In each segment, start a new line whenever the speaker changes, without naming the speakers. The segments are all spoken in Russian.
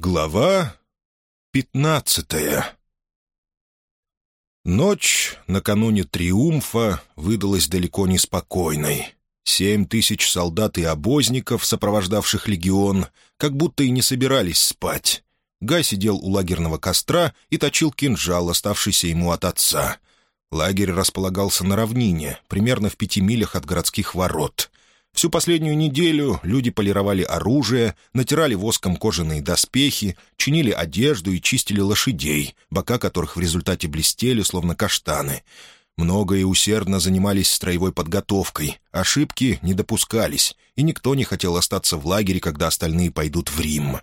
Глава пятнадцатая Ночь накануне «Триумфа» выдалась далеко не спокойной. Семь тысяч солдат и обозников, сопровождавших легион, как будто и не собирались спать. Гай сидел у лагерного костра и точил кинжал, оставшийся ему от отца. Лагерь располагался на равнине, примерно в пяти милях от городских ворот. Всю последнюю неделю люди полировали оружие, натирали воском кожаные доспехи, чинили одежду и чистили лошадей, бока которых в результате блестели, словно каштаны. Много и усердно занимались строевой подготовкой, ошибки не допускались, и никто не хотел остаться в лагере, когда остальные пойдут в Рим.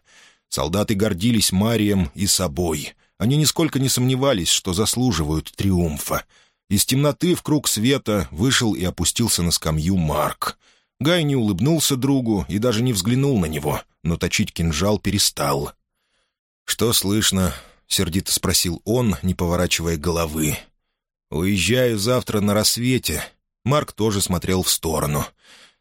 Солдаты гордились Марием и собой. Они нисколько не сомневались, что заслуживают триумфа. Из темноты в круг света вышел и опустился на скамью Марк — Гай не улыбнулся другу и даже не взглянул на него, но точить кинжал перестал. «Что слышно?» — сердито спросил он, не поворачивая головы. «Уезжаю завтра на рассвете». Марк тоже смотрел в сторону.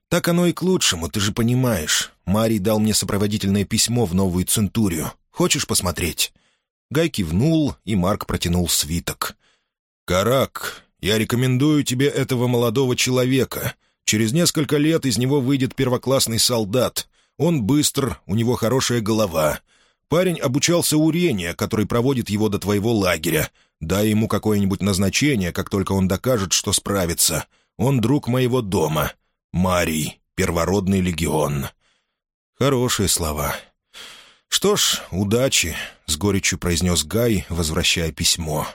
«Так оно и к лучшему, ты же понимаешь. Марий дал мне сопроводительное письмо в новую Центурию. Хочешь посмотреть?» Гай кивнул, и Марк протянул свиток. «Карак, я рекомендую тебе этого молодого человека. Через несколько лет из него выйдет первоклассный солдат. Он быстр, у него хорошая голова. Парень обучался у Рения, который проводит его до твоего лагеря. Дай ему какое-нибудь назначение, как только он докажет, что справится. Он друг моего дома. Марий, первородный легион». Хорошие слова. «Что ж, удачи», — с горечью произнес Гай, возвращая письмо.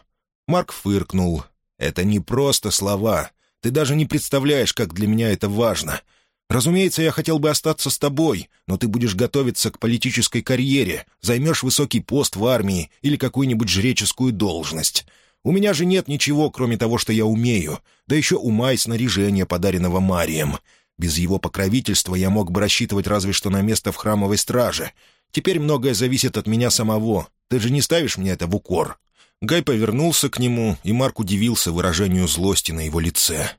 Марк фыркнул. «Это не просто слова. Ты даже не представляешь, как для меня это важно. Разумеется, я хотел бы остаться с тобой, но ты будешь готовиться к политической карьере, займешь высокий пост в армии или какую-нибудь жреческую должность. У меня же нет ничего, кроме того, что я умею, да еще ума и снаряжения, подаренного Марием. Без его покровительства я мог бы рассчитывать разве что на место в храмовой страже. Теперь многое зависит от меня самого. Ты же не ставишь мне это в укор. Гай повернулся к нему, и Марк удивился выражению злости на его лице.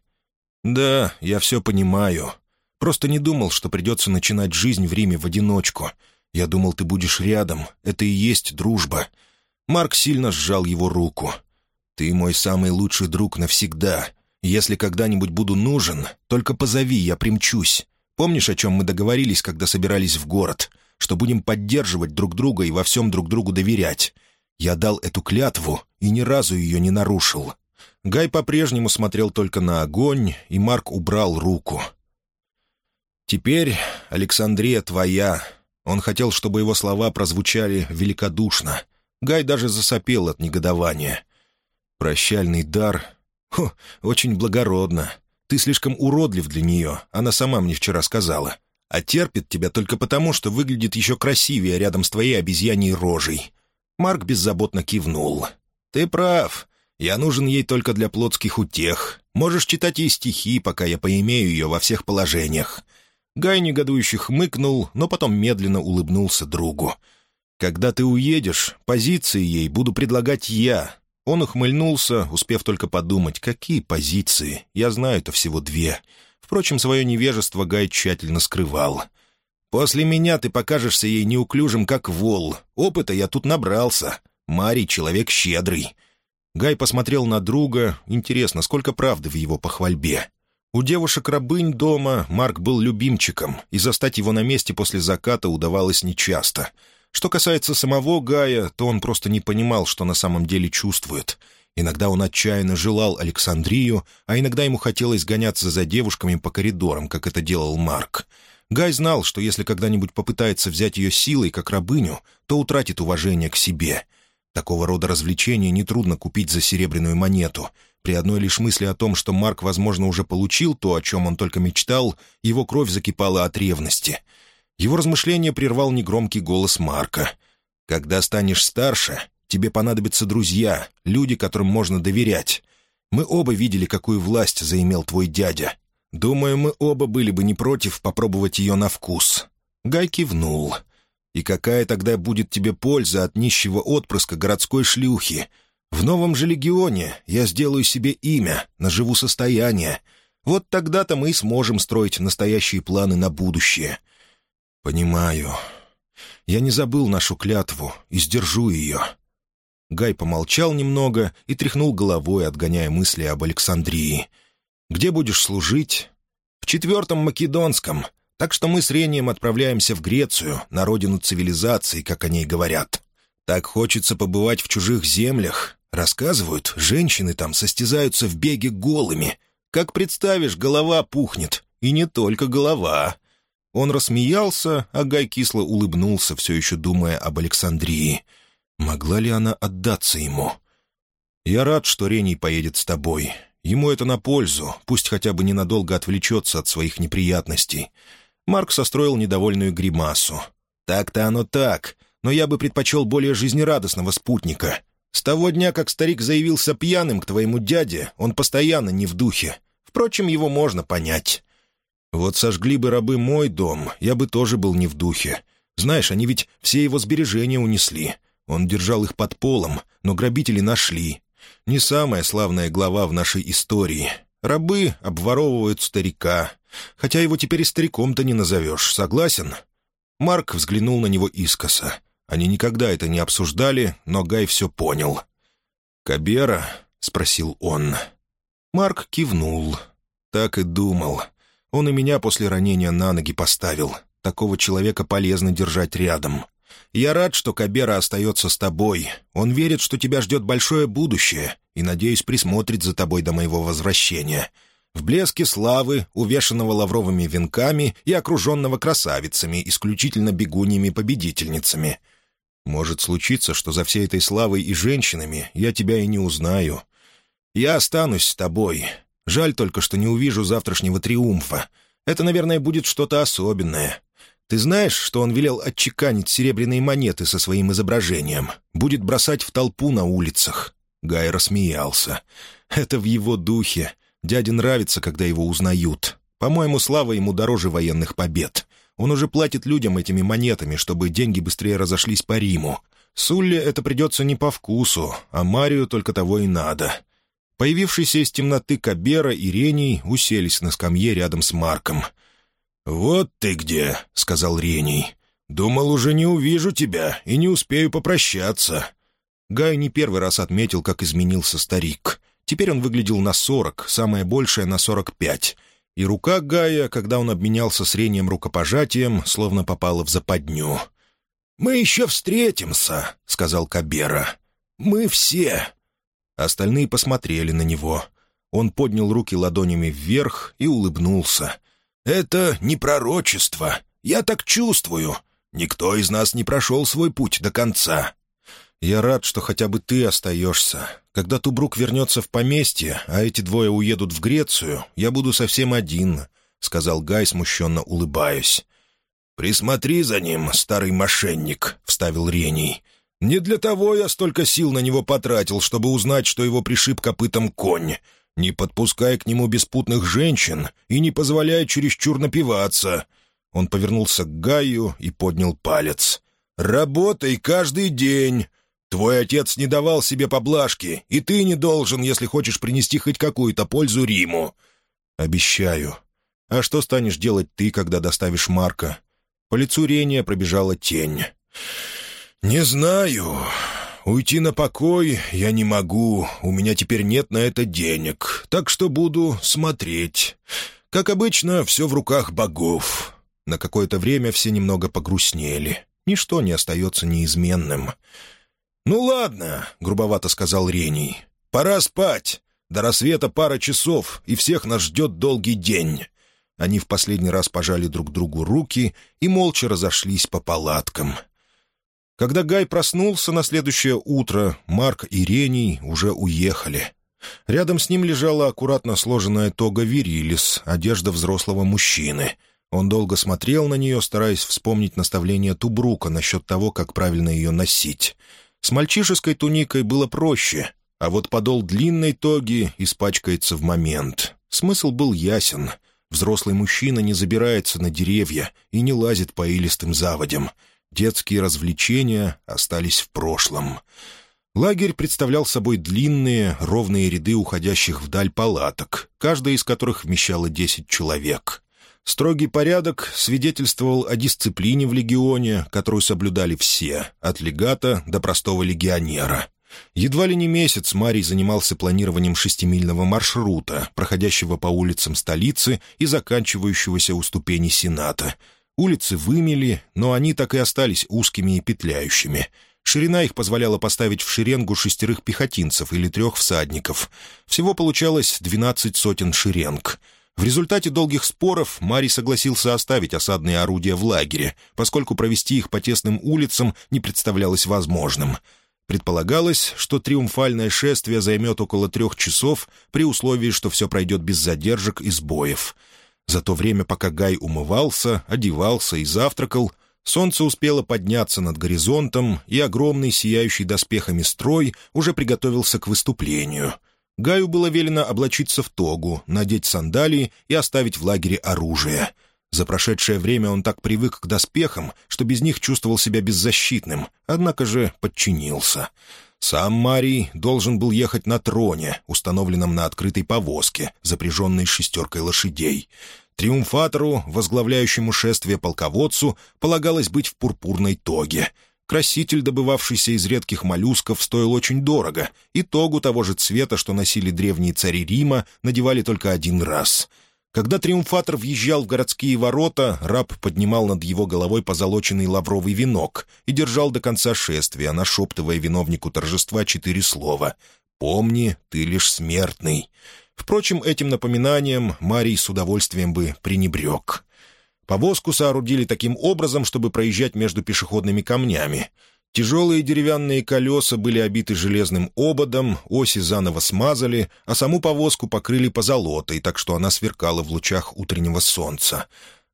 «Да, я все понимаю. Просто не думал, что придется начинать жизнь в Риме в одиночку. Я думал, ты будешь рядом. Это и есть дружба». Марк сильно сжал его руку. «Ты мой самый лучший друг навсегда. Если когда-нибудь буду нужен, только позови, я примчусь. Помнишь, о чем мы договорились, когда собирались в город? Что будем поддерживать друг друга и во всем друг другу доверять. Я дал эту клятву и ни разу ее не нарушил. Гай по-прежнему смотрел только на огонь, и Марк убрал руку. «Теперь Александрия твоя». Он хотел, чтобы его слова прозвучали великодушно. Гай даже засопел от негодования. «Прощальный дар? Хо, очень благородно. Ты слишком уродлив для нее, она сама мне вчера сказала. А терпит тебя только потому, что выглядит еще красивее рядом с твоей обезьяньей рожей. Марк беззаботно кивнул. «Ты прав. Я нужен ей только для плотских утех. Можешь читать ей стихи, пока я поимею ее во всех положениях». Гай негодующе хмыкнул, но потом медленно улыбнулся другу. «Когда ты уедешь, позиции ей буду предлагать я». Он ухмыльнулся, успев только подумать, какие позиции. Я знаю-то всего две. Впрочем, свое невежество Гай тщательно скрывал. После меня ты покажешься ей неуклюжим, как вол. Опыта я тут набрался. Марий — человек щедрый». Гай посмотрел на друга. Интересно, сколько правды в его похвальбе. У девушек-рабынь дома Марк был любимчиком, и застать его на месте после заката удавалось нечасто. Что касается самого Гая, то он просто не понимал, что на самом деле чувствует. Иногда он отчаянно желал Александрию, а иногда ему хотелось гоняться за девушками по коридорам, как это делал Марк. Гай знал, что если когда-нибудь попытается взять ее силой, как рабыню, то утратит уважение к себе. Такого рода развлечения нетрудно купить за серебряную монету. При одной лишь мысли о том, что Марк, возможно, уже получил то, о чем он только мечтал, его кровь закипала от ревности. Его размышление прервал негромкий голос Марка. «Когда станешь старше, тебе понадобятся друзья, люди, которым можно доверять. Мы оба видели, какую власть заимел твой дядя, Думаю, мы оба были бы не против попробовать ее на вкус». Гай кивнул. «И какая тогда будет тебе польза от нищего отпрыска городской шлюхи? В новом же легионе я сделаю себе имя, наживу состояние. Вот тогда-то мы и сможем строить настоящие планы на будущее». «Понимаю. Я не забыл нашу клятву и сдержу ее». Гай помолчал немного и тряхнул головой, отгоняя мысли об Александрии. «Где будешь служить?» «В четвертом Македонском. Так что мы с Рением отправляемся в Грецию, на родину цивилизации, как о ней говорят. Так хочется побывать в чужих землях. Рассказывают, женщины там состязаются в беге голыми. Как представишь, голова пухнет. И не только голова». Он рассмеялся, а Гай кисло улыбнулся, все еще думая об Александрии. Могла ли она отдаться ему? «Я рад, что Рений поедет с тобой. Ему это на пользу, пусть хотя бы ненадолго отвлечется от своих неприятностей». Марк состроил недовольную гримасу. «Так-то оно так, но я бы предпочел более жизнерадостного спутника. С того дня, как старик заявился пьяным к твоему дяде, он постоянно не в духе. Впрочем, его можно понять. Вот сожгли бы рабы мой дом, я бы тоже был не в духе. Знаешь, они ведь все его сбережения унесли. Он держал их под полом, но грабители нашли. Не самая славная глава в нашей истории. Рабы обворовывают старика. Хотя его теперь и стариком-то не назовешь, согласен?» Марк взглянул на него искоса. Они никогда это не обсуждали, но Гай все понял. «Кабера?» — спросил он. Марк кивнул. «Так и думал. Он и меня после ранения на ноги поставил. Такого человека полезно держать рядом. Я рад, что Кабера остается с тобой. Он верит, что тебя ждет большое будущее, и, надеюсь, присмотрит за тобой до моего возвращения. В блеске славы, увешанного лавровыми венками и окруженного красавицами, исключительно бегуньями-победительницами. Может случиться, что за всей этой славой и женщинами я тебя и не узнаю. Я останусь с тобой. Жаль только, что не увижу завтрашнего триумфа. Это, наверное, будет что-то особенное. Ты знаешь, что он велел отчеканить серебряные монеты со своим изображением? Будет бросать в толпу на улицах». Гай рассмеялся. «Это в его духе. Дяде нравится, когда его узнают. По-моему, слава ему дороже военных побед. Он уже платит людям этими монетами, чтобы деньги быстрее разошлись по Риму. Сулле это придется не по вкусу, а Марию только того и надо». Появившиеся из темноты Кабера и Рений уселись на скамье рядом с Марком — «Вот ты где», — сказал Рений. «Думал, уже не увижу тебя и не успею попрощаться». Гай не первый раз отметил, как изменился старик. Теперь он выглядел на сорок, самое большее — на сорок пять. И рука Гая, когда он обменялся с Рением рукопожатием, словно попала в западню. «Мы еще встретимся», — сказал Кабера. «Мы все». Остальные посмотрели на него. Он поднял руки ладонями вверх и улыбнулся — «Это не пророчество. Я так чувствую. Никто из нас не прошел свой путь до конца». «Я рад, что хотя бы ты остаешься. Когда Тубрук вернется в поместье, а эти двое уедут в Грецию, я буду совсем один», — сказал Гай, смущенно улыбаясь. «Присмотри за ним, старый мошенник», — вставил Рений. «Не для того я столько сил на него потратил, чтобы узнать, что его пришиб копытом конь. Не подпускай к нему беспутных женщин и не позволяй чересчур напиваться». Он повернулся к Гаю и поднял палец. «Работай каждый день. Твой отец не давал себе поблажки, и ты не должен, если хочешь принести хоть какую-то пользу Риму». «Обещаю. А что станешь делать ты, когда доставишь Марка?» По лицу Рения пробежала тень. «Не знаю. Уйти на покой я не могу, у меня теперь нет на это денег, так что буду смотреть. Как обычно, все в руках богов». На какое-то время все немного погрустнели. Ничто не остается неизменным. «Ну ладно», — грубовато сказал Рений. «Пора спать. До рассвета пара часов, и всех нас ждет долгий день». Они в последний раз пожали друг другу руки и молча разошлись по палаткам — когда Гай проснулся на следующее утро, Марк и Рений уже уехали. Рядом с ним лежала аккуратно сложенная тога Вирилис, одежда взрослого мужчины. Он долго смотрел на нее, стараясь вспомнить наставление Тубрука насчет того, как правильно ее носить. С мальчишеской туникой было проще, а вот подол длинной тоги испачкается в момент. Смысл был ясен. Взрослый мужчина не забирается на деревья и не лазит по илистым заводям — Детские развлечения остались в прошлом. Лагерь представлял собой длинные, ровные ряды уходящих вдаль палаток, каждая из которых вмещала десять человек. Строгий порядок свидетельствовал о дисциплине в легионе, которую соблюдали все, от легата до простого легионера. Едва ли не месяц Марий занимался планированием шестимильного маршрута, проходящего по улицам столицы и заканчивающегося у ступени Сената. Улицы вымели, но они так и остались узкими и петляющими. Ширина их позволяла поставить в шеренгу шестерых пехотинцев или трех всадников. Всего получалось двенадцать сотен шеренг — в результате долгих споров Марий согласился оставить осадные орудия в лагере, поскольку провести их по тесным улицам не представлялось возможным. Предполагалось, что триумфальное шествие займет около трех часов при условии, что все пройдет без задержек и сбоев. За то время, пока Гай умывался, одевался и завтракал, солнце успело подняться над горизонтом, и огромный сияющий доспехами строй уже приготовился к выступлению — Гаю было велено облачиться в тогу, надеть сандалии и оставить в лагере оружие. За прошедшее время он так привык к доспехам, что без них чувствовал себя беззащитным, однако же подчинился. Сам Марий должен был ехать на троне, установленном на открытой повозке, запряженной шестеркой лошадей. Триумфатору, возглавляющему шествие полководцу, полагалось быть в пурпурной тоге — Краситель, добывавшийся из редких моллюсков, стоил очень дорого, и тогу того же цвета, что носили древние цари Рима, надевали только один раз. Когда триумфатор въезжал в городские ворота, раб поднимал над его головой позолоченный лавровый венок и держал до конца шествия, нашептывая виновнику торжества четыре слова «Помни, ты лишь смертный». Впрочем, этим напоминанием Марий с удовольствием бы пренебрег. Повозку соорудили таким образом, чтобы проезжать между пешеходными камнями. Тяжелые деревянные колеса были обиты железным ободом, оси заново смазали, а саму повозку покрыли позолотой, так что она сверкала в лучах утреннего солнца.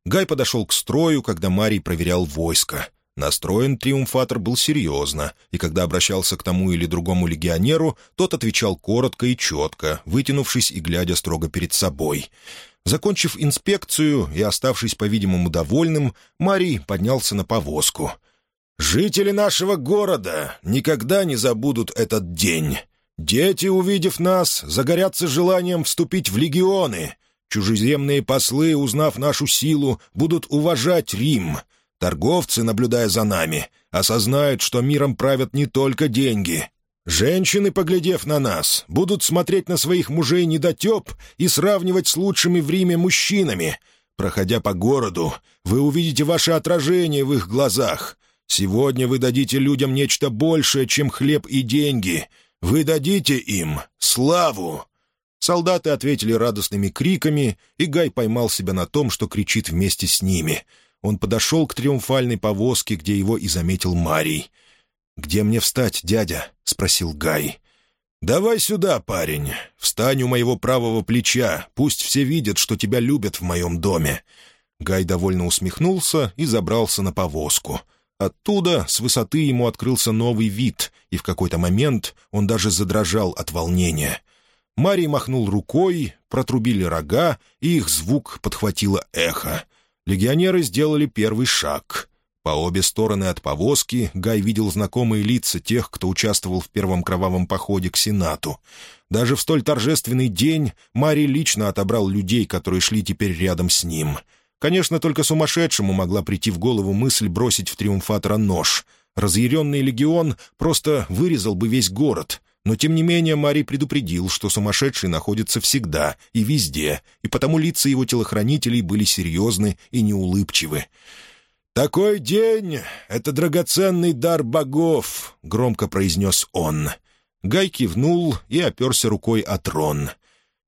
Гай подошел к строю, когда Марий проверял войско. Настроен триумфатор был серьезно, и когда обращался к тому или другому легионеру, тот отвечал коротко и четко, вытянувшись и глядя строго перед собой. Закончив инспекцию и оставшись, по-видимому, довольным, Марий поднялся на повозку. «Жители нашего города никогда не забудут этот день. Дети, увидев нас, загорятся желанием вступить в легионы. Чужеземные послы, узнав нашу силу, будут уважать Рим. Торговцы, наблюдая за нами, осознают, что миром правят не только деньги, Женщины, поглядев на нас, будут смотреть на своих мужей недотеп и сравнивать с лучшими в Риме мужчинами. Проходя по городу, вы увидите ваше отражение в их глазах. Сегодня вы дадите людям нечто большее, чем хлеб и деньги. Вы дадите им славу». Солдаты ответили радостными криками, и Гай поймал себя на том, что кричит вместе с ними. Он подошел к триумфальной повозке, где его и заметил Марий — «Где мне встать, дядя?» — спросил Гай. «Давай сюда, парень. Встань у моего правого плеча. Пусть все видят, что тебя любят в моем доме». Гай довольно усмехнулся и забрался на повозку. Оттуда, с высоты, ему открылся новый вид, и в какой-то момент он даже задрожал от волнения. Марий махнул рукой, протрубили рога, и их звук подхватило эхо. Легионеры сделали первый шаг. По обе стороны от повозки Гай видел знакомые лица тех, кто участвовал в первом кровавом походе к Сенату. Даже в столь торжественный день Мари лично отобрал людей, которые шли теперь рядом с ним. Конечно, только сумасшедшему могла прийти в голову мысль бросить в триумфатора нож. Разъяренный легион просто вырезал бы весь город. Но, тем не менее, Мари предупредил, что сумасшедший находится всегда и везде, и потому лица его телохранителей были серьезны и неулыбчивы. «Такой день — это драгоценный дар богов», — громко произнес он. Гай кивнул и оперся рукой о трон.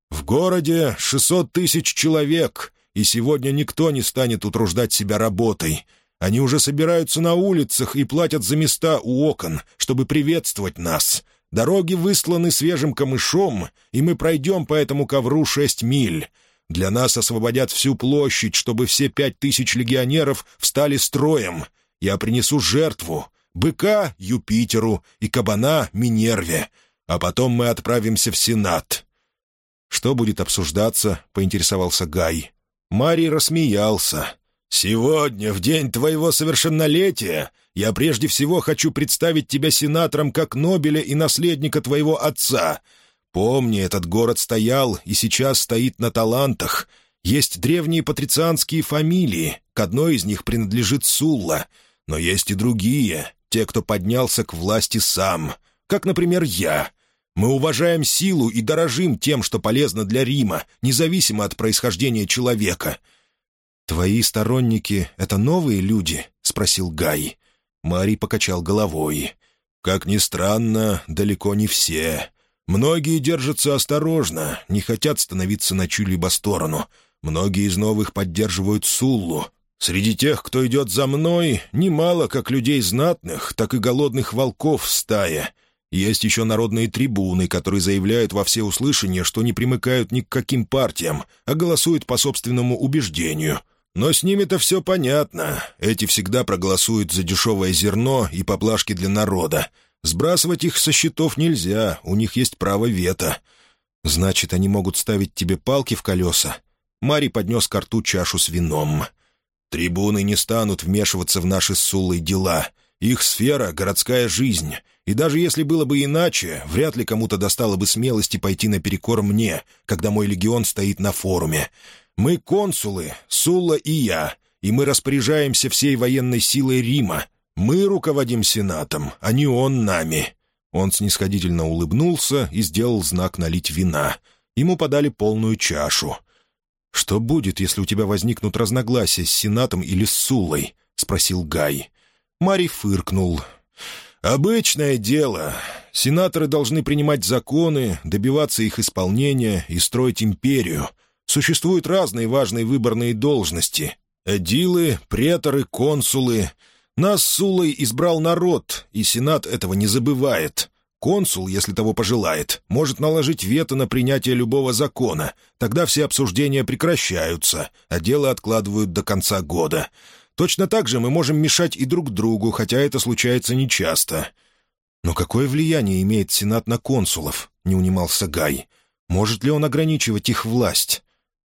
«В городе шестьсот тысяч человек, и сегодня никто не станет утруждать себя работой. Они уже собираются на улицах и платят за места у окон, чтобы приветствовать нас. Дороги высланы свежим камышом, и мы пройдем по этому ковру шесть миль. Для нас освободят всю площадь, чтобы все пять тысяч легионеров встали строем. Я принесу жертву — быка Юпитеру и кабана Минерве, а потом мы отправимся в Сенат». «Что будет обсуждаться?» — поинтересовался Гай. Марий рассмеялся. «Сегодня, в день твоего совершеннолетия, я прежде всего хочу представить тебя сенатором как Нобеля и наследника твоего отца, Помни, этот город стоял и сейчас стоит на талантах. Есть древние патрицианские фамилии, к одной из них принадлежит Сулла, но есть и другие, те, кто поднялся к власти сам, как, например, я. Мы уважаем силу и дорожим тем, что полезно для Рима, независимо от происхождения человека». «Твои сторонники — это новые люди?» — спросил Гай. Мари покачал головой. «Как ни странно, далеко не все. Многие держатся осторожно, не хотят становиться на чью-либо сторону. Многие из новых поддерживают Суллу. Среди тех, кто идет за мной, немало как людей знатных, так и голодных волков в стае. Есть еще народные трибуны, которые заявляют во всеуслышание, что не примыкают ни к каким партиям, а голосуют по собственному убеждению. Но с ними-то все понятно. Эти всегда проголосуют за дешевое зерно и поблажки для народа. Сбрасывать их со счетов нельзя, у них есть право вето. Значит, они могут ставить тебе палки в колеса?» Мари поднес к рту чашу с вином. «Трибуны не станут вмешиваться в наши с дела. Их сфера — городская жизнь. И даже если было бы иначе, вряд ли кому-то достало бы смелости пойти наперекор мне, когда мой легион стоит на форуме. Мы консулы, Сула и я, и мы распоряжаемся всей военной силой Рима, мы руководим Сенатом, а не он нами». Он снисходительно улыбнулся и сделал знак налить вина. Ему подали полную чашу. «Что будет, если у тебя возникнут разногласия с Сенатом или с Сулой?» — спросил Гай. Мари фыркнул. «Обычное дело. Сенаторы должны принимать законы, добиваться их исполнения и строить империю. Существуют разные важные выборные должности. Эдилы, преторы, консулы. Нас Сулой избрал народ, и Сенат этого не забывает. Консул, если того пожелает, может наложить вето на принятие любого закона. Тогда все обсуждения прекращаются, а дело откладывают до конца года. Точно так же мы можем мешать и друг другу, хотя это случается нечасто. «Но какое влияние имеет Сенат на консулов?» — не унимался Гай. «Может ли он ограничивать их власть?»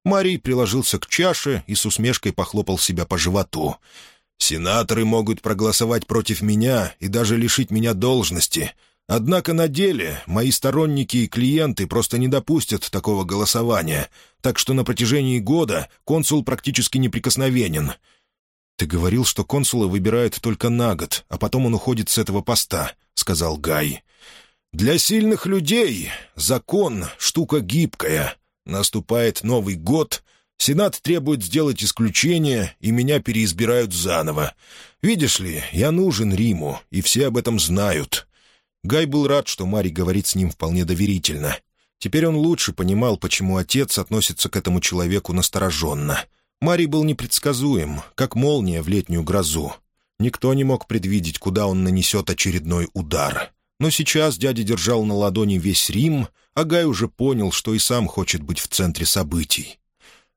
Марий приложился к чаше и с усмешкой похлопал себя по животу. Сенаторы могут проголосовать против меня и даже лишить меня должности. Однако на деле мои сторонники и клиенты просто не допустят такого голосования, так что на протяжении года консул практически неприкосновенен. «Ты говорил, что консула выбирают только на год, а потом он уходит с этого поста», — сказал Гай. «Для сильных людей закон — штука гибкая. Наступает Новый год, Сенат требует сделать исключение, и меня переизбирают заново. Видишь ли, я нужен Риму, и все об этом знают». Гай был рад, что Мари говорит с ним вполне доверительно. Теперь он лучше понимал, почему отец относится к этому человеку настороженно. Мари был непредсказуем, как молния в летнюю грозу. Никто не мог предвидеть, куда он нанесет очередной удар. Но сейчас дядя держал на ладони весь Рим, а Гай уже понял, что и сам хочет быть в центре событий.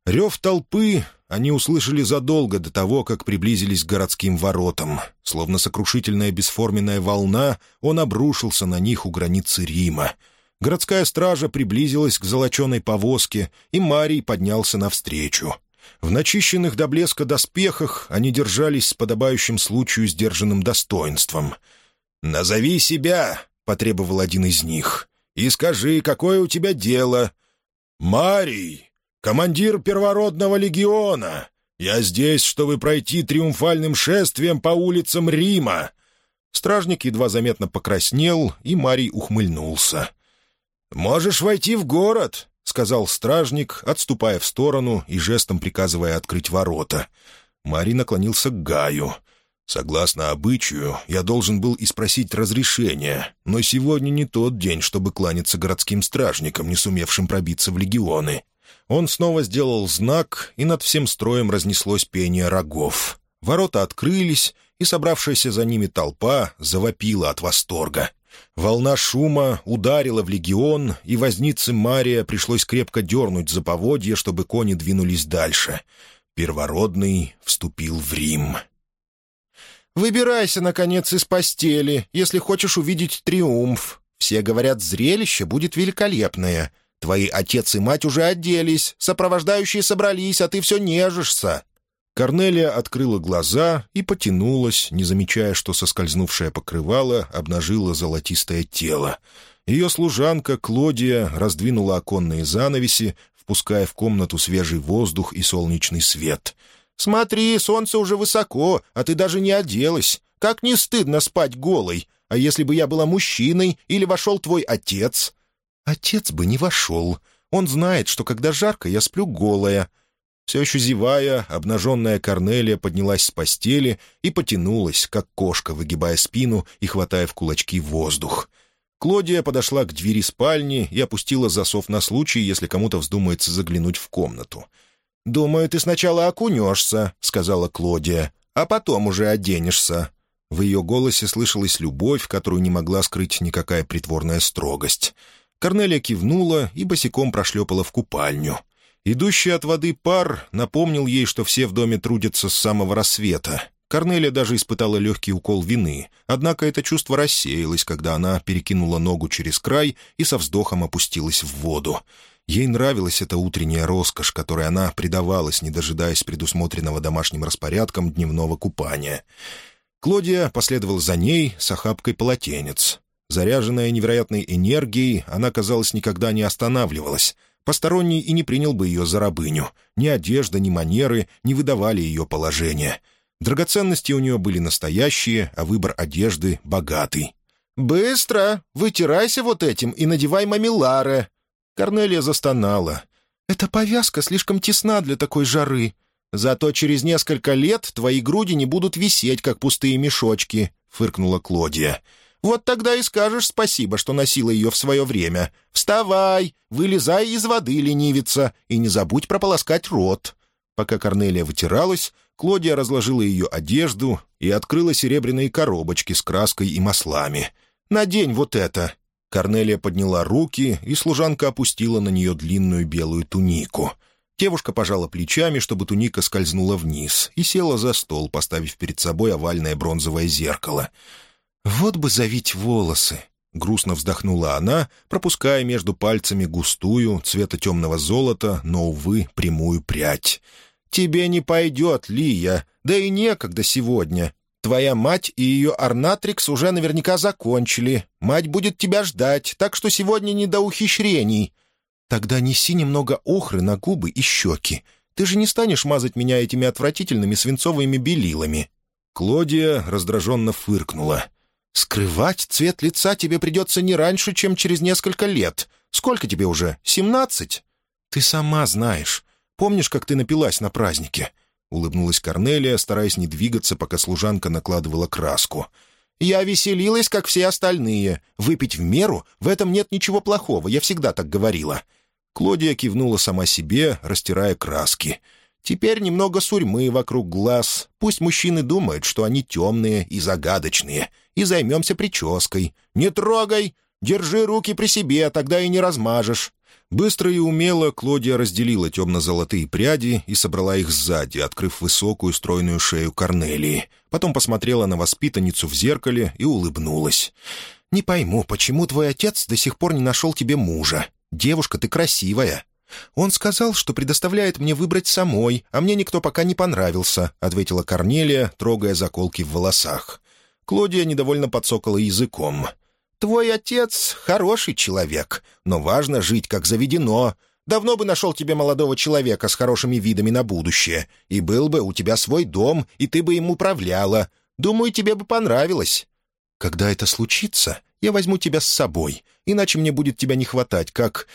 Рев толпы они услышали задолго до того, как приблизились к городским воротам. Словно сокрушительная бесформенная волна, он обрушился на них у границы Рима. Городская стража приблизилась к золоченой повозке, и Марий поднялся навстречу. В начищенных до блеска доспехах они держались с подобающим случаю сдержанным достоинством. «Назови себя!» — потребовал один из них. «И скажи, какое у тебя дело?» «Марий!» командир первородного легиона. Я здесь, чтобы пройти триумфальным шествием по улицам Рима». Стражник едва заметно покраснел, и Марий ухмыльнулся. «Можешь войти в город», — сказал стражник, отступая в сторону и жестом приказывая открыть ворота. Марий наклонился к Гаю. «Согласно обычаю, я должен был и спросить разрешения, но сегодня не тот день, чтобы кланяться городским стражникам, не сумевшим пробиться в легионы. Он снова сделал знак, и над всем строем разнеслось пение рогов. Ворота открылись, и собравшаяся за ними толпа завопила от восторга. Волна шума ударила в легион, и вознице Мария пришлось крепко дернуть за поводье, чтобы кони двинулись дальше. Первородный вступил в Рим. «Выбирайся, наконец, из постели, если хочешь увидеть триумф. Все говорят, зрелище будет великолепное. Твои отец и мать уже оделись, сопровождающие собрались, а ты все нежишься». Корнелия открыла глаза и потянулась, не замечая, что соскользнувшее покрывало обнажило золотистое тело. Ее служанка Клодия раздвинула оконные занавеси, впуская в комнату свежий воздух и солнечный свет. «Смотри, солнце уже высоко, а ты даже не оделась. Как не стыдно спать голой. А если бы я была мужчиной или вошел твой отец?» «Отец бы не вошел. Он знает, что когда жарко, я сплю голая». Все еще зевая, обнаженная Корнелия поднялась с постели и потянулась, как кошка, выгибая спину и хватая в кулачки воздух. Клодия подошла к двери спальни и опустила засов на случай, если кому-то вздумается заглянуть в комнату. «Думаю, ты сначала окунешься», — сказала Клодия, — «а потом уже оденешься». В ее голосе слышалась любовь, которую не могла скрыть никакая притворная строгость. Корнелия кивнула и босиком прошлепала в купальню. Идущий от воды пар напомнил ей, что все в доме трудятся с самого рассвета. Корнелия даже испытала легкий укол вины, однако это чувство рассеялось, когда она перекинула ногу через край и со вздохом опустилась в воду. Ей нравилась эта утренняя роскошь, которой она предавалась, не дожидаясь предусмотренного домашним распорядком дневного купания. Клодия последовала за ней с охапкой полотенец. Заряженная невероятной энергией, она, казалось, никогда не останавливалась. Посторонний и не принял бы ее за рабыню. Ни одежда, ни манеры не выдавали ее положение. Драгоценности у нее были настоящие, а выбор одежды — богатый. «Быстро! Вытирайся вот этим и надевай мамилары!» Корнелия застонала. «Эта повязка слишком тесна для такой жары. Зато через несколько лет твои груди не будут висеть, как пустые мешочки», — фыркнула Клодия. Вот тогда и скажешь спасибо, что носила ее в свое время. Вставай, вылезай из воды, ленивица, и не забудь прополоскать рот». Пока Корнелия вытиралась, Клодия разложила ее одежду и открыла серебряные коробочки с краской и маслами. «Надень вот это!» Корнелия подняла руки, и служанка опустила на нее длинную белую тунику. Девушка пожала плечами, чтобы туника скользнула вниз, и села за стол, поставив перед собой овальное бронзовое зеркало — «Вот бы завить волосы!» — грустно вздохнула она, пропуская между пальцами густую, цвета темного золота, но, увы, прямую прядь. «Тебе не пойдет, Лия, да и некогда сегодня. Твоя мать и ее Арнатрикс уже наверняка закончили. Мать будет тебя ждать, так что сегодня не до ухищрений. Тогда неси немного охры на губы и щеки. Ты же не станешь мазать меня этими отвратительными свинцовыми белилами». Клодия раздраженно фыркнула — «Скрывать цвет лица тебе придется не раньше, чем через несколько лет. Сколько тебе уже? Семнадцать?» «Ты сама знаешь. Помнишь, как ты напилась на празднике?» Улыбнулась Корнелия, стараясь не двигаться, пока служанка накладывала краску. «Я веселилась, как все остальные. Выпить в меру — в этом нет ничего плохого, я всегда так говорила». Клодия кивнула сама себе, растирая краски. Теперь немного сурьмы вокруг глаз. Пусть мужчины думают, что они темные и загадочные. И займемся прической. Не трогай! Держи руки при себе, тогда и не размажешь». Быстро и умело Клодия разделила темно-золотые пряди и собрала их сзади, открыв высокую стройную шею Корнелии. Потом посмотрела на воспитанницу в зеркале и улыбнулась. «Не пойму, почему твой отец до сих пор не нашел тебе мужа? Девушка, ты красивая. «Он сказал, что предоставляет мне выбрать самой, а мне никто пока не понравился», — ответила Корнелия, трогая заколки в волосах. Клодия недовольно подсокала языком. «Твой отец хороший человек, но важно жить, как заведено. Давно бы нашел тебе молодого человека с хорошими видами на будущее, и был бы у тебя свой дом, и ты бы им управляла. Думаю, тебе бы понравилось». «Когда это случится, я возьму тебя с собой, иначе мне будет тебя не хватать, как...»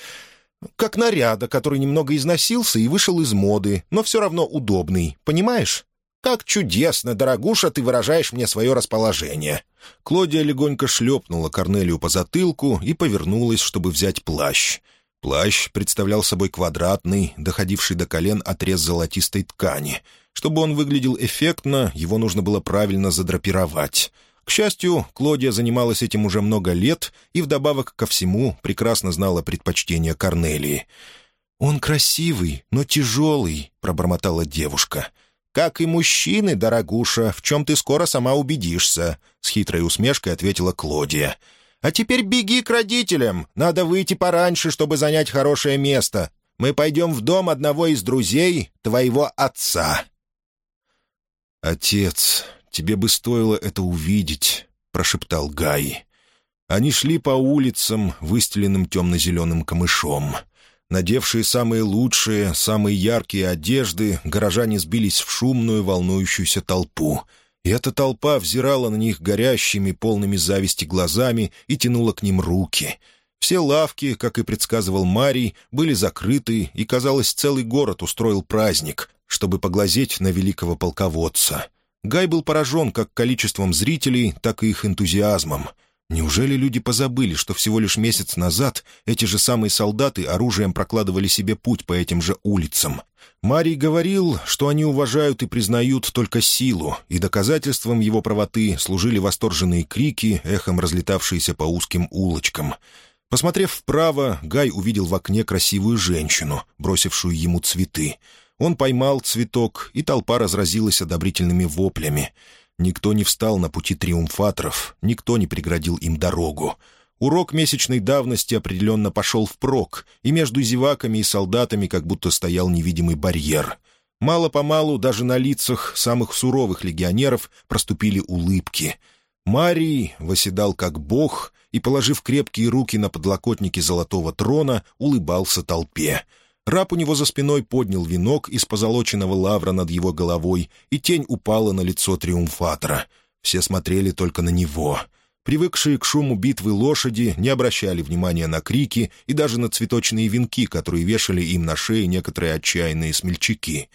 Как наряда, который немного износился и вышел из моды, но все равно удобный, понимаешь? Как чудесно, дорогуша, ты выражаешь мне свое расположение». Клодия легонько шлепнула Корнелию по затылку и повернулась, чтобы взять плащ. Плащ представлял собой квадратный, доходивший до колен отрез золотистой ткани. Чтобы он выглядел эффектно, его нужно было правильно задрапировать. К счастью, Клодия занималась этим уже много лет и вдобавок ко всему прекрасно знала предпочтения Корнелии. «Он красивый, но тяжелый», — пробормотала девушка. «Как и мужчины, дорогуша, в чем ты скоро сама убедишься», — с хитрой усмешкой ответила Клодия. «А теперь беги к родителям. Надо выйти пораньше, чтобы занять хорошее место. Мы пойдем в дом одного из друзей твоего отца». «Отец, тебе бы стоило это увидеть», — прошептал Гай. Они шли по улицам, выстеленным темно-зеленым камышом. Надевшие самые лучшие, самые яркие одежды, горожане сбились в шумную, волнующуюся толпу. И эта толпа взирала на них горящими, полными зависти глазами и тянула к ним руки. Все лавки, как и предсказывал Марий, были закрыты, и, казалось, целый город устроил праздник, чтобы поглазеть на великого полководца. Гай был поражен как количеством зрителей, так и их энтузиазмом — Неужели люди позабыли, что всего лишь месяц назад эти же самые солдаты оружием прокладывали себе путь по этим же улицам? Марий говорил, что они уважают и признают только силу, и доказательством его правоты служили восторженные крики, эхом разлетавшиеся по узким улочкам. Посмотрев вправо, Гай увидел в окне красивую женщину, бросившую ему цветы. Он поймал цветок, и толпа разразилась одобрительными воплями — Никто не встал на пути триумфаторов, никто не преградил им дорогу. Урок месячной давности определенно пошел впрок, и между зеваками и солдатами как будто стоял невидимый барьер. Мало-помалу даже на лицах самых суровых легионеров проступили улыбки. Марий восседал как бог и, положив крепкие руки на подлокотники золотого трона, улыбался толпе — Раб у него за спиной поднял венок из позолоченного лавра над его головой, и тень упала на лицо триумфатора. Все смотрели только на него. Привыкшие к шуму битвы лошади не обращали внимания на крики и даже на цветочные венки, которые вешали им на шеи некоторые отчаянные смельчаки.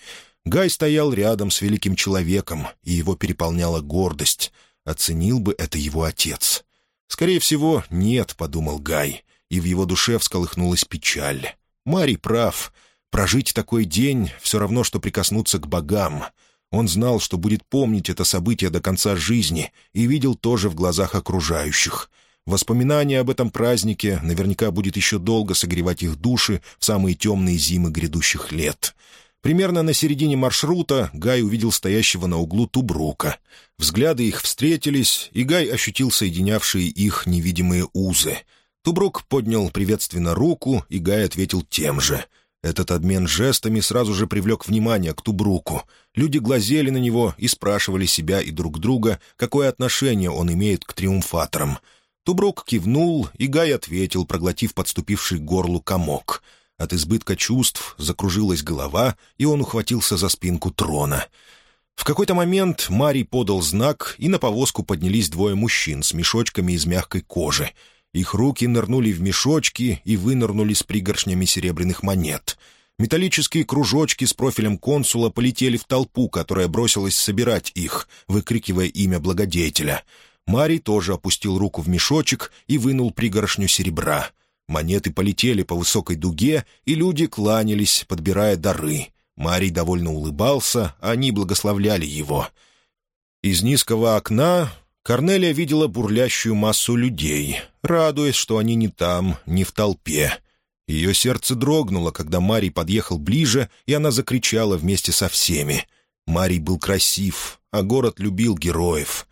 Гай стоял рядом с великим человеком, и его переполняла гордость. Оценил бы это его отец. «Скорее всего, нет», — подумал Гай, и в его душе всколыхнулась печаль. Марий прав. Прожить такой день — все равно, что прикоснуться к богам. Он знал, что будет помнить это событие до конца жизни, и видел тоже в глазах окружающих. Воспоминание об этом празднике наверняка будет еще долго согревать их души в самые темные зимы грядущих лет. Примерно на середине маршрута Гай увидел стоящего на углу Тубрука. Взгляды их встретились, и Гай ощутил соединявшие их невидимые узы — Тубрук поднял приветственно руку, и Гай ответил тем же. Этот обмен жестами сразу же привлек внимание к Тубруку. Люди глазели на него и спрашивали себя и друг друга, какое отношение он имеет к триумфаторам. Тубрук кивнул, и Гай ответил, проглотив подступивший к горлу комок. От избытка чувств закружилась голова, и он ухватился за спинку трона. В какой-то момент Марий подал знак, и на повозку поднялись двое мужчин с мешочками из мягкой кожи — их руки нырнули в мешочки и вынырнули с пригоршнями серебряных монет. Металлические кружочки с профилем консула полетели в толпу, которая бросилась собирать их, выкрикивая имя благодетеля. Марий тоже опустил руку в мешочек и вынул пригоршню серебра. Монеты полетели по высокой дуге, и люди кланялись, подбирая дары. Марий довольно улыбался, они благословляли его. Из низкого окна Корнелия видела бурлящую массу людей, радуясь, что они не там, не в толпе. Ее сердце дрогнуло, когда Марий подъехал ближе, и она закричала вместе со всеми. Марий был красив, а город любил героев.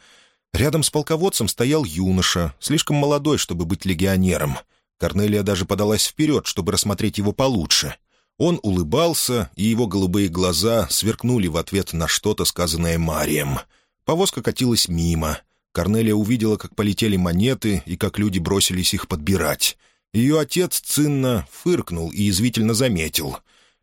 Рядом с полководцем стоял юноша, слишком молодой, чтобы быть легионером. Корнелия даже подалась вперед, чтобы рассмотреть его получше. Он улыбался, и его голубые глаза сверкнули в ответ на что-то, сказанное Марием. Повозка катилась мимо. Корнелия увидела, как полетели монеты и как люди бросились их подбирать. Ее отец цинно фыркнул и язвительно заметил.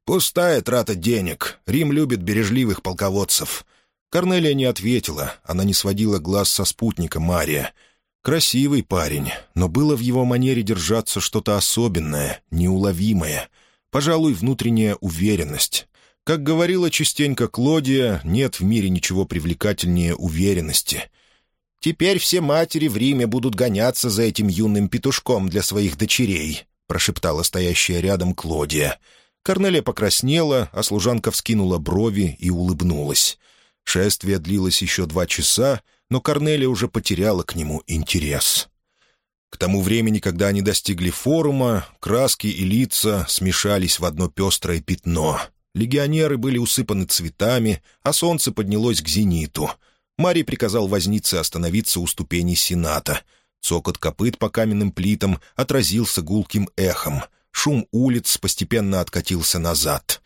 «Пустая трата денег. Рим любит бережливых полководцев». Корнелия не ответила, она не сводила глаз со спутника Мария. Красивый парень, но было в его манере держаться что-то особенное, неуловимое. Пожалуй, внутренняя уверенность. Как говорила частенько Клодия, нет в мире ничего привлекательнее уверенности — «Теперь все матери в Риме будут гоняться за этим юным петушком для своих дочерей», — прошептала стоящая рядом Клодия. Корнелия покраснела, а служанка вскинула брови и улыбнулась. Шествие длилось еще два часа, но Корнелия уже потеряла к нему интерес. К тому времени, когда они достигли форума, краски и лица смешались в одно пестрое пятно. Легионеры были усыпаны цветами, а солнце поднялось к зениту — Марий приказал вознице остановиться у ступеней Сената. Цокот копыт по каменным плитам отразился гулким эхом. Шум улиц постепенно откатился назад.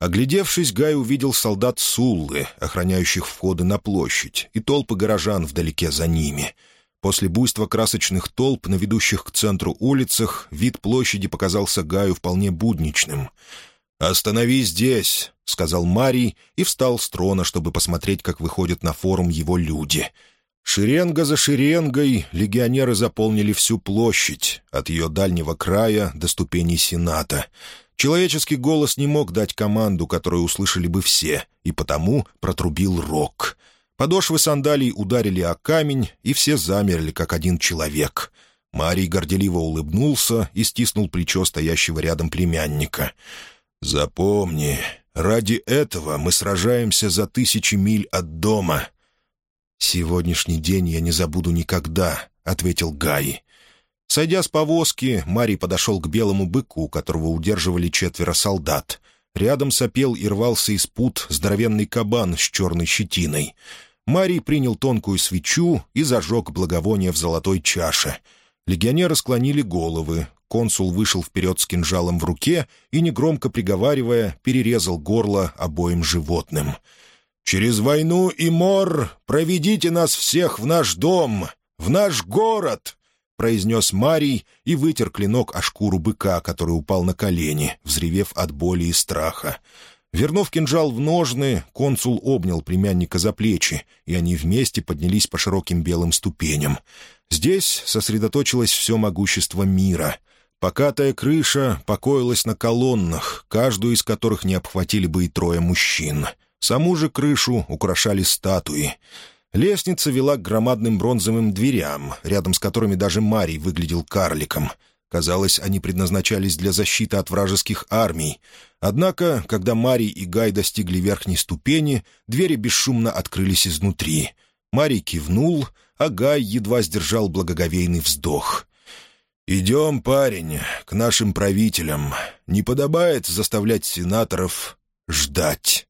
Оглядевшись, Гай увидел солдат Суллы, охраняющих входы на площадь, и толпы горожан вдалеке за ними. После буйства красочных толп на ведущих к центру улицах вид площади показался Гаю вполне будничным. «Остановись здесь», — сказал Марий и встал с трона, чтобы посмотреть, как выходят на форум его люди. Шеренга за шеренгой легионеры заполнили всю площадь, от ее дальнего края до ступеней Сената. Человеческий голос не мог дать команду, которую услышали бы все, и потому протрубил рог — Подошвы сандалий ударили о камень, и все замерли, как один человек. Марий горделиво улыбнулся и стиснул плечо стоящего рядом племянника. «Запомни, ради этого мы сражаемся за тысячи миль от дома». «Сегодняшний день я не забуду никогда», — ответил Гай. Сойдя с повозки, Марий подошел к белому быку, которого удерживали четверо солдат. Рядом сопел и рвался из пут здоровенный кабан с черной щетиной. Марий принял тонкую свечу и зажег благовоние в золотой чаше. Легионеры склонили головы. Консул вышел вперед с кинжалом в руке и, негромко приговаривая, перерезал горло обоим животным. «Через войну и мор проведите нас всех в наш дом, в наш город!» — произнес Марий и вытер клинок о шкуру быка, который упал на колени, взревев от боли и страха. Вернув кинжал в ножны, консул обнял племянника за плечи, и они вместе поднялись по широким белым ступеням. Здесь сосредоточилось все могущество мира. Покатая крыша покоилась на колоннах, каждую из которых не обхватили бы и трое мужчин. Саму же крышу украшали статуи. Лестница вела к громадным бронзовым дверям, рядом с которыми даже Марий выглядел карликом — Казалось, они предназначались для защиты от вражеских армий. Однако, когда Марий и Гай достигли верхней ступени, двери бесшумно открылись изнутри. Марий кивнул, а Гай едва сдержал благоговейный вздох. «Идем, парень, к нашим правителям. Не подобает заставлять сенаторов ждать».